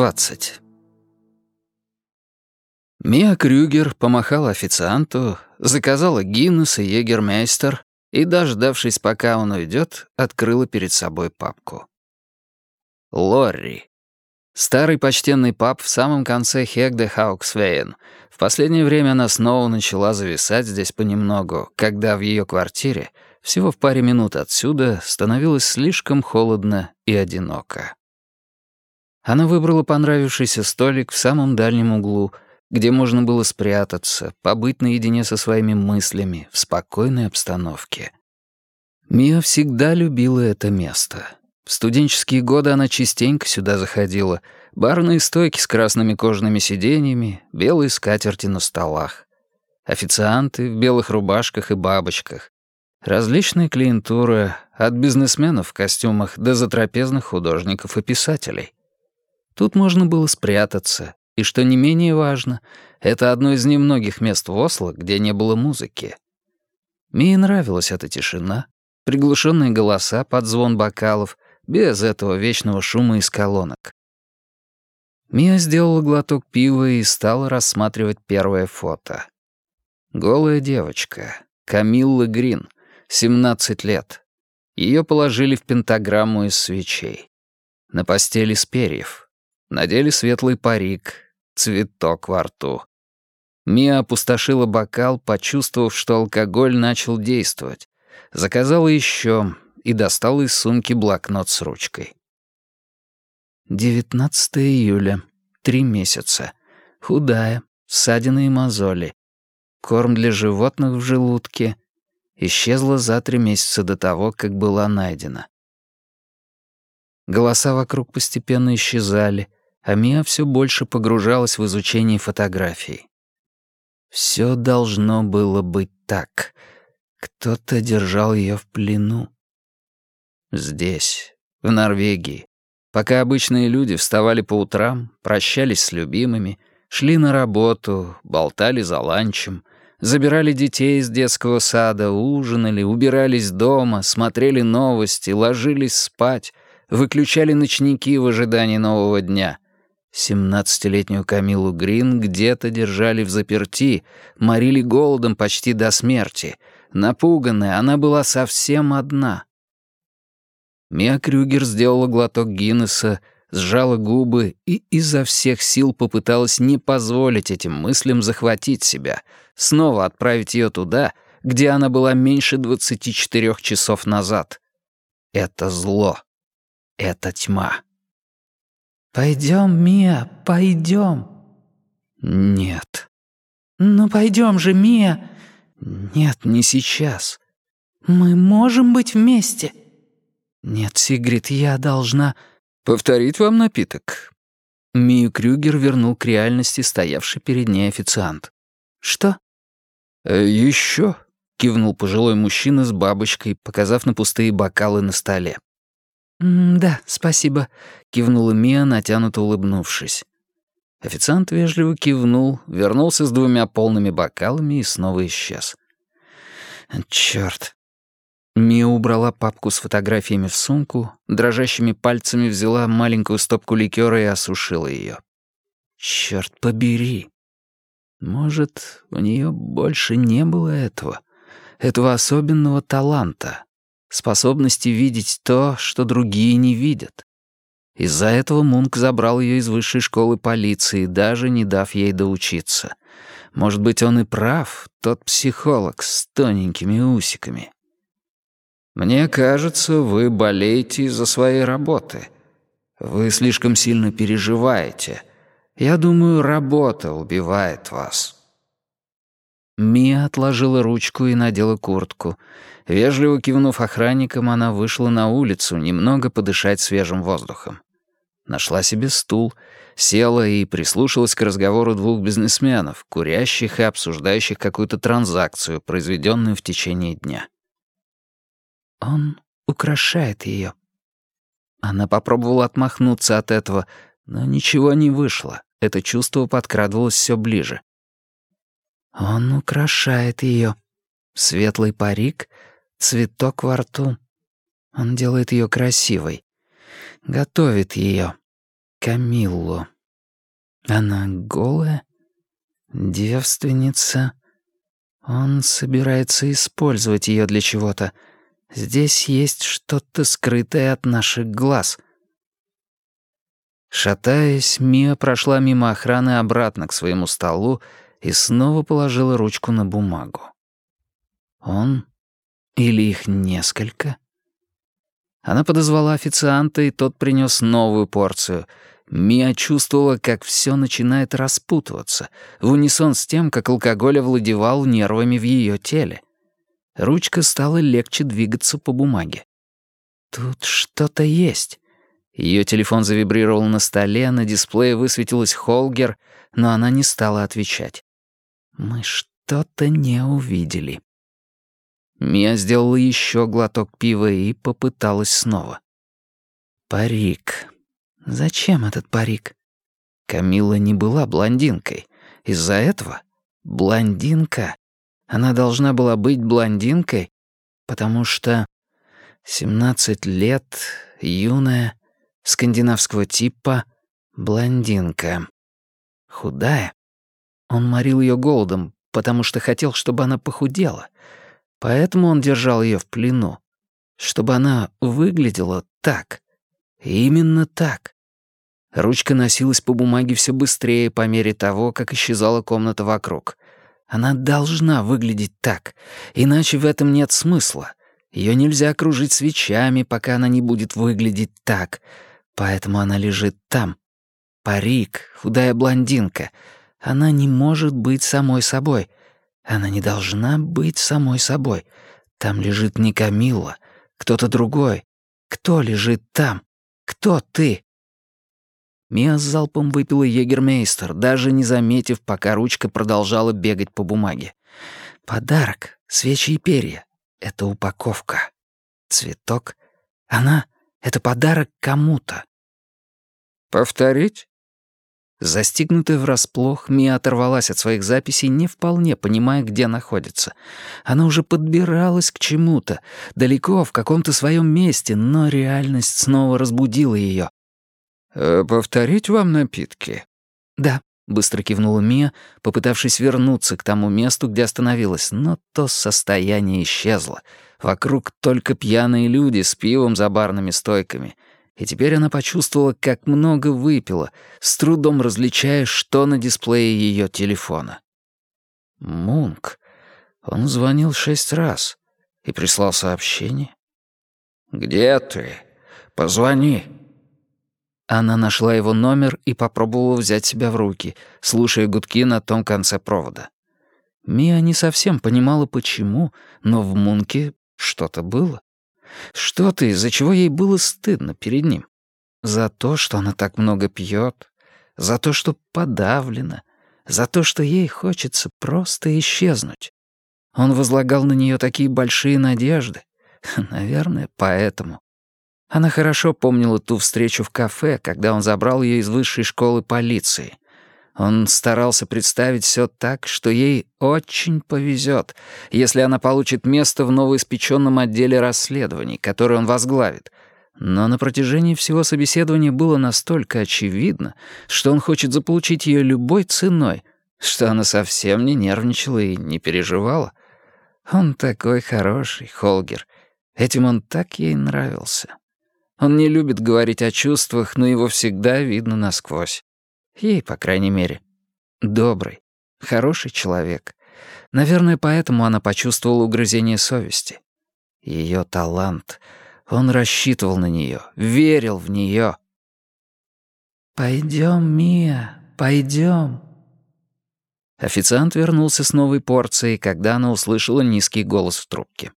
20. Мия Крюгер помахала официанту, заказала Гиннес и Егермейстер и, дождавшись, пока он уйдет, открыла перед собой папку. Лорри. Старый почтенный пап в самом конце Хегде Хауксвейен. В последнее время она снова начала зависать здесь понемногу, когда в ее квартире, всего в паре минут отсюда, становилось слишком холодно и одиноко. Она выбрала понравившийся столик в самом дальнем углу, где можно было спрятаться, побыть наедине со своими мыслями, в спокойной обстановке. Мия всегда любила это место. В студенческие годы она частенько сюда заходила. Барные стойки с красными кожаными сиденьями, белые скатерти на столах. Официанты в белых рубашках и бабочках. Различная клиентура, от бизнесменов в костюмах до затрапезных художников и писателей. Тут можно было спрятаться, и, что не менее важно, это одно из немногих мест в Осло, где не было музыки. Мии нравилась эта тишина, приглушенные голоса под звон бокалов, без этого вечного шума из колонок. Мия сделала глоток пива и стала рассматривать первое фото. Голая девочка, Камилла Грин, 17 лет. Ее положили в пентаграмму из свечей. На постели с перьев, надели светлый парик, цветок во рту. Мия опустошила бокал, почувствовав, что алкоголь начал действовать. Заказала еще и достала из сумки блокнот с ручкой. 19 июля. Три месяца. Худая, ссадины и мозоли. Корм для животных в желудке. Исчезла за три месяца до того, как была найдена. Голоса вокруг постепенно исчезали — а Мия все больше погружалась в изучение фотографий. Все должно было быть так. Кто-то держал ее в плену. Здесь, в Норвегии, пока обычные люди вставали по утрам, прощались с любимыми, шли на работу, болтали за ланчем, забирали детей из детского сада, ужинали, убирались дома, смотрели новости, ложились спать, выключали ночники в ожидании нового дня — Семнадцатилетнюю Камилу Грин где-то держали в заперти, морили голодом почти до смерти. Напуганная, она была совсем одна. Мия Крюгер сделала глоток Гиннесса, сжала губы и изо всех сил попыталась не позволить этим мыслям захватить себя, снова отправить ее туда, где она была меньше 24 часов назад. Это зло. Это тьма. «Пойдем, Мия, пойдем». «Нет». «Ну пойдем же, Мия». «Нет, не сейчас». «Мы можем быть вместе». «Нет, Сигрид, я должна...» «Повторить вам напиток?» Мию Крюгер вернул к реальности стоявший перед ней официант. «Что?» «Э, «Еще», — кивнул пожилой мужчина с бабочкой, показав на пустые бокалы на столе. «Да, спасибо», — кивнула Мия, натянуто улыбнувшись. Официант вежливо кивнул, вернулся с двумя полными бокалами и снова исчез. «Чёрт». Мия убрала папку с фотографиями в сумку, дрожащими пальцами взяла маленькую стопку ликера и осушила ее. «Чёрт побери». Может, у нее больше не было этого, этого особенного таланта, способности видеть то, что другие не видят. Из-за этого Мунк забрал ее из высшей школы полиции, даже не дав ей доучиться. Может быть, он и прав, тот психолог с тоненькими усиками. «Мне кажется, вы болеете из-за своей работы. Вы слишком сильно переживаете. Я думаю, работа убивает вас». Мия отложила ручку и надела куртку. Вежливо кивнув охранникам, она вышла на улицу немного подышать свежим воздухом. Нашла себе стул, села и прислушалась к разговору двух бизнесменов, курящих и обсуждающих какую-то транзакцию, произведенную в течение дня. «Он украшает ее. Она попробовала отмахнуться от этого, но ничего не вышло. Это чувство подкрадывалось все ближе. Он украшает ее. Светлый парик, цветок во рту. Он делает ее красивой. Готовит ее. Камиллу. Она голая, девственница. Он собирается использовать ее для чего-то. Здесь есть что-то скрытое от наших глаз. Шатаясь, Мия прошла мимо охраны обратно к своему столу и снова положила ручку на бумагу. Он или их несколько? Она подозвала официанта, и тот принес новую порцию. Мия чувствовала, как все начинает распутываться, в унисон с тем, как алкоголь овладевал нервами в ее теле. Ручка стала легче двигаться по бумаге. Тут что-то есть. Ее телефон завибрировал на столе, на дисплее высветилась Холгер, но она не стала отвечать. Мы что-то не увидели. Мия сделала еще глоток пива и попыталась снова. Парик. Зачем этот парик? Камила не была блондинкой. Из-за этого блондинка. Она должна была быть блондинкой, потому что 17 лет, юная, скандинавского типа, блондинка. Худая. Он морил ее голодом, потому что хотел, чтобы она похудела — Поэтому он держал ее в плену, чтобы она выглядела так. Именно так. Ручка носилась по бумаге все быстрее по мере того, как исчезала комната вокруг. Она должна выглядеть так, иначе в этом нет смысла. Ее нельзя окружить свечами, пока она не будет выглядеть так. Поэтому она лежит там. Парик, худая блондинка. Она не может быть самой собой — она не должна быть самой собой. Там лежит не Камилла, кто-то другой. Кто лежит там? Кто ты? Мия с залпом выпила егермейстер, даже не заметив, пока ручка продолжала бегать по бумаге. Подарок, свечи и перья — это упаковка. Цветок — она — это подарок кому-то. «Повторить?» Застигнутая врасплох, Мия оторвалась от своих записей, не вполне понимая, где находится. Она уже подбиралась к чему-то, далеко, в каком-то своем месте, но реальность снова разбудила ее. «Э, «Повторить вам напитки?» «Да», — быстро кивнула Мия, попытавшись вернуться к тому месту, где остановилась, но то состояние исчезло. Вокруг только пьяные люди с пивом за барными стойками — и теперь она почувствовала, как много выпила, с трудом различая, что на дисплее ее телефона. Мунк. Он звонил шесть раз и прислал сообщение. «Где ты? Позвони». Она нашла его номер и попробовала взять себя в руки, слушая гудки на том конце провода. Мия не совсем понимала, почему, но в Мунке что-то было. Что-то, из-за чего ей было стыдно перед ним. За то, что она так много пьет, за то, что подавлена, за то, что ей хочется просто исчезнуть. Он возлагал на нее такие большие надежды. Наверное, поэтому. Она хорошо помнила ту встречу в кафе, когда он забрал ее из высшей школы полиции. Он старался представить все так, что ей очень повезет, если она получит место в новоиспеченном отделе расследований, который он возглавит. Но на протяжении всего собеседования было настолько очевидно, что он хочет заполучить ее любой ценой, что она совсем не нервничала и не переживала. Он такой хороший, Холгер. Этим он так ей нравился. Он не любит говорить о чувствах, но его всегда видно насквозь. Ей, по крайней мере. Добрый, хороший человек. Наверное, поэтому она почувствовала угрызение совести. Ее талант. Он рассчитывал на нее, верил в нее. «Пойдем, Мия, пойдем». Официант вернулся с новой порцией, когда она услышала низкий голос в трубке.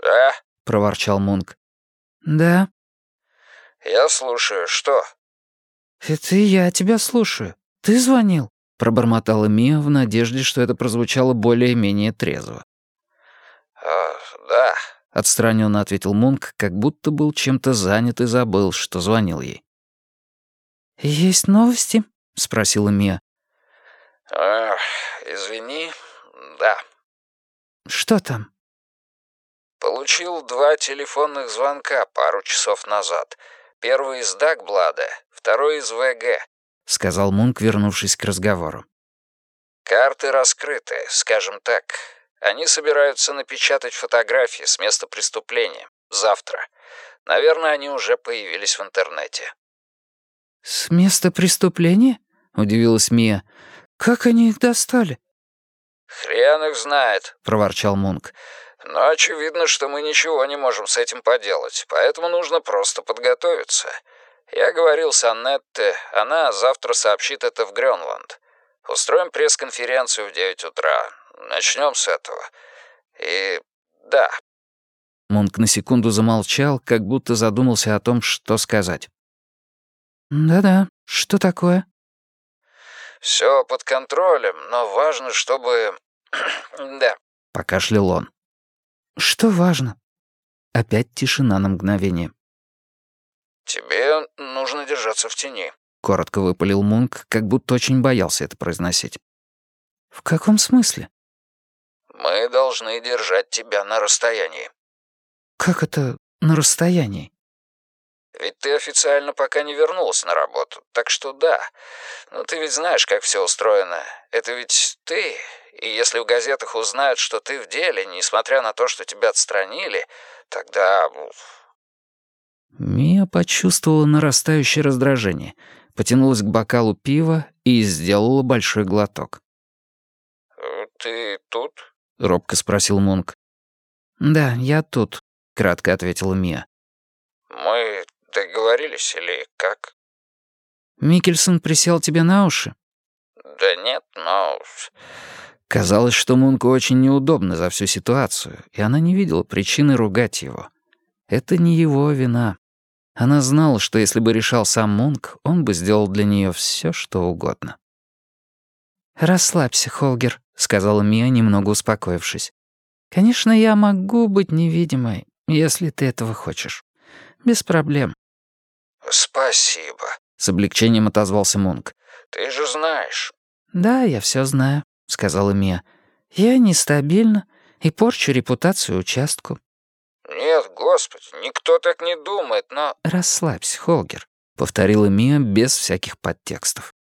«Да?» — проворчал Мунк. «Да». «Я слушаю. Что?» «Это я тебя слушаю. Ты звонил?» — пробормотала Мия в надежде, что это прозвучало более-менее трезво. «А, да», — отстраненно ответил Мунк, как будто был чем-то занят и забыл, что звонил ей. «Есть новости?» — спросила Мия. «А, извини, да». «Что там?» «Получил два телефонных звонка пару часов назад. Первый из Дагблада, второй из ВГ. сказал Мунк, вернувшись к разговору. «Карты раскрыты, скажем так. Они собираются напечатать фотографии с места преступления. Завтра. Наверное, они уже появились в интернете». «С места преступления?» — удивилась Мия. «Как они их достали?» «Хрен их знает», — проворчал Мунк. «Но очевидно, что мы ничего не можем с этим поделать, поэтому нужно просто подготовиться. Я говорил с Аннетте, она завтра сообщит это в Грёнланд. Устроим пресс-конференцию в девять утра. Начнем с этого. И да». Мунк на секунду замолчал, как будто задумался о том, что сказать. «Да-да, что такое?» «Все под контролем, но важно, чтобы... да». Покашлял он. «Что важно?» Опять тишина на мгновение. «Тебе нужно держаться в тени», — коротко выпалил Мунк, как будто очень боялся это произносить. «В каком смысле?» «Мы должны держать тебя на расстоянии». «Как это на расстоянии?» Ведь ты официально пока не вернулась на работу, так что да. Но ты ведь знаешь, как все устроено. Это ведь ты. И если в газетах узнают, что ты в деле, несмотря на то, что тебя отстранили, тогда... Мия почувствовала нарастающее раздражение, потянулась к бокалу пива и сделала большой глоток. «Э, «Ты тут?» — робко спросил Мунк. «Да, я тут», — кратко ответила Мия. «Мы Договорились или как?» «Микельсон присел тебе на уши?» «Да нет, но...» Казалось, что Мунку очень неудобно за всю ситуацию, и она не видела причины ругать его. Это не его вина. Она знала, что если бы решал сам Мунк, он бы сделал для нее все, что угодно. «Расслабься, Холгер», — сказала Мия, немного успокоившись. «Конечно, я могу быть невидимой, если ты этого хочешь. Без проблем. «Спасибо», — с облегчением отозвался Мунк. «Ты же знаешь». «Да, я все знаю», — сказала Мия. «Я нестабильна и порчу репутацию участку». «Нет, господи, никто так не думает, но...» «Расслабься, Холгер», — повторила Мия без всяких подтекстов.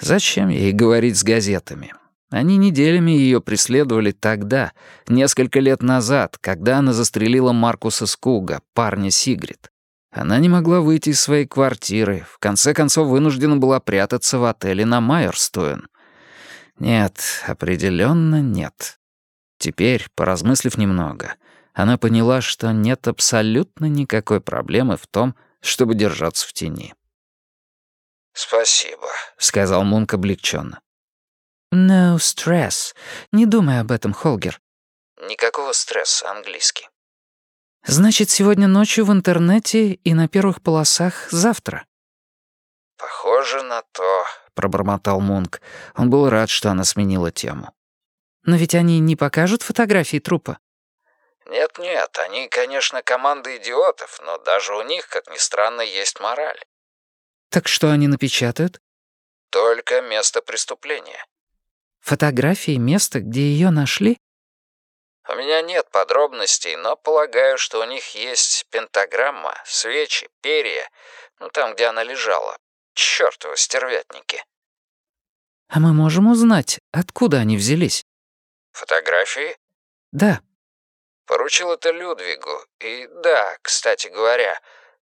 Зачем ей говорить с газетами? Они неделями ее преследовали тогда, несколько лет назад, когда она застрелила Маркуса Скуга, парня Сигрид. Она не могла выйти из своей квартиры, в конце концов вынуждена была прятаться в отеле на Майерстуэн. Нет, определенно нет. Теперь, поразмыслив немного, она поняла, что нет абсолютно никакой проблемы в том, чтобы держаться в тени. «Спасибо», — сказал Мунк облегченно. «No stress. Не думай об этом, Холгер». «Никакого стресса, английский». Значит, сегодня ночью в интернете и на первых полосах завтра. Похоже на то, пробормотал Мунк. Он был рад, что она сменила тему. Но ведь они не покажут фотографии трупа. Нет-нет, они, конечно, команда идиотов, но даже у них, как ни странно, есть мораль. Так что они напечатают? Только место преступления. Фотографии места, где ее нашли? У меня нет подробностей, но полагаю, что у них есть пентаграмма, свечи, перья, ну там, где она лежала. Чёртовы стервятники. А мы можем узнать, откуда они взялись? Фотографии? Да. Поручил это Людвигу. И да, кстати говоря...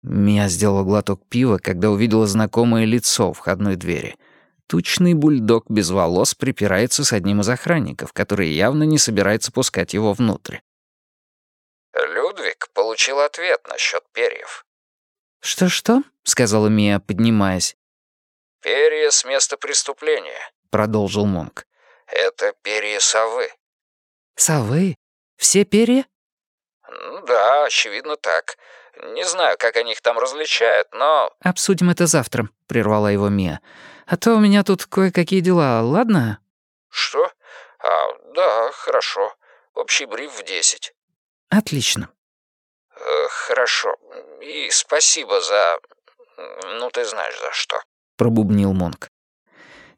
Мия сделала глоток пива, когда увидела знакомое лицо в входной двери — Тучный бульдог без волос припирается с одним из охранников, который явно не собирается пускать его внутрь. Людвиг получил ответ насчет перьев. «Что-что?» — сказала Мия, поднимаясь. «Перья с места преступления», — продолжил Монк. «Это перья совы». «Совы? Все перья?» «Да, очевидно так. Не знаю, как они их там различают, но...» «Обсудим это завтра», — прервала его Мия. А то у меня тут кое-какие дела, ладно?» «Что? А, да, хорошо. Общий бриф в десять». «Отлично». «Хорошо. И спасибо за... Ну, ты знаешь, за что», — пробубнил Монк.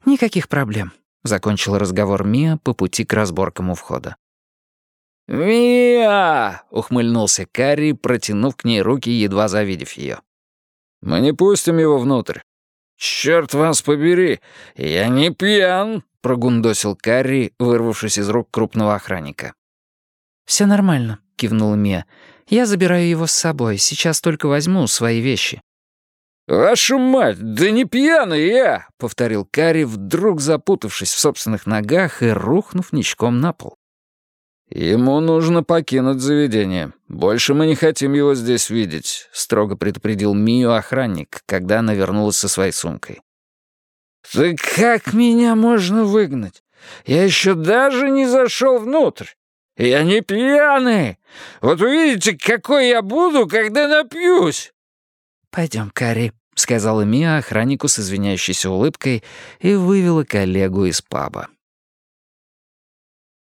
«Никаких проблем», — закончил разговор Мия по пути к разборкам у входа. «Мия!» — ухмыльнулся Карри, протянув к ней руки, едва завидев ее. «Мы не пустим его внутрь». «Черт вас побери! Я не пьян!» — прогундосил Карри, вырвавшись из рук крупного охранника. «Все нормально», — кивнула Мия. «Я забираю его с собой. Сейчас только возьму свои вещи». «Вашу мать, да не пьяный я!» — повторил Карри, вдруг запутавшись в собственных ногах и рухнув ничком на пол. «Ему нужно покинуть заведение. Больше мы не хотим его здесь видеть», — строго предупредил Мию охранник, когда она вернулась со своей сумкой. «Да как меня можно выгнать? Я еще даже не зашел внутрь. Я не пьяный. Вот увидите, какой я буду, когда напьюсь». «Пойдем, Карри», — сказала Мия охраннику с извиняющейся улыбкой и вывела коллегу из паба.